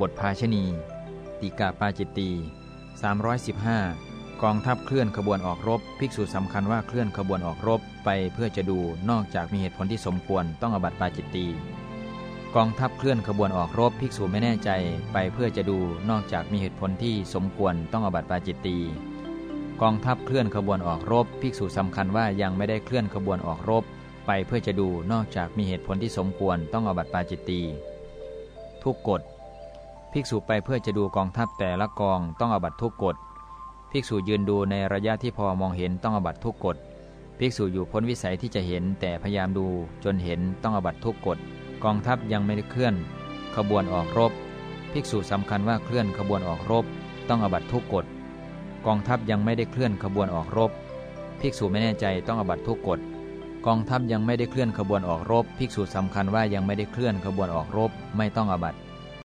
บทภาชณี ติกาปาจิตตี315 กองทัพเคลื่อนขบวนออกรบ ภิกษุสำคัญว่าเคลื่อนขบวนออกรบไปเพื่อจะดูนอกจากมีเหตุผลที่สมควรต้องอบัติปาจิตตีกองทัพเคลื่อนขบวนออกรบภิกษุไม่แน่ใจไปเพื่อจะดูนอกจากมีเหตุผลที่สมควรต้องอบัติปาจิตตีกองทัพเคลื่อนขบวนออกรบ ภิกษุสำคัญว่ายังไม่ได้เคลื่อนขบวนออกรบ ไปเพื่อจะดูนอกจากมีเหตุผลที่สมควรต้องอบัติปาจิตตีทุกกฎ ภิกษุไปเพื่อจะดูกองทัพแต่ละกองต้องอบัตทุกกฎ ภิกษุยืนดูในระยะที่พอมองเห็นต้องอบัตทุกกฎ ภิกษุอยู่พ้นวิสัยที่จะเห็นแต่พยายามดูจนเห็นต้องอบัตทุกกฎ กองทัพยังไม่ได้เคลื่อน ขบวนออกรบ ภิกษุสำคัญว่าเคลื่อนขบวนออกรบ ต้องอบัตทุกกฎ กองทัพยังไม่ได้เคลื่อนขบวนออกรบ ภิกษุไม่แน่ใจต้องอบัตทุกกฎกองทัพยังไม่ได้เคลื่อนขบวนออกรบ ภิกษุสำคัญว่ายังไม่ได้เคลื่อนขบวนออกรบ ไม่ต้องอบัติ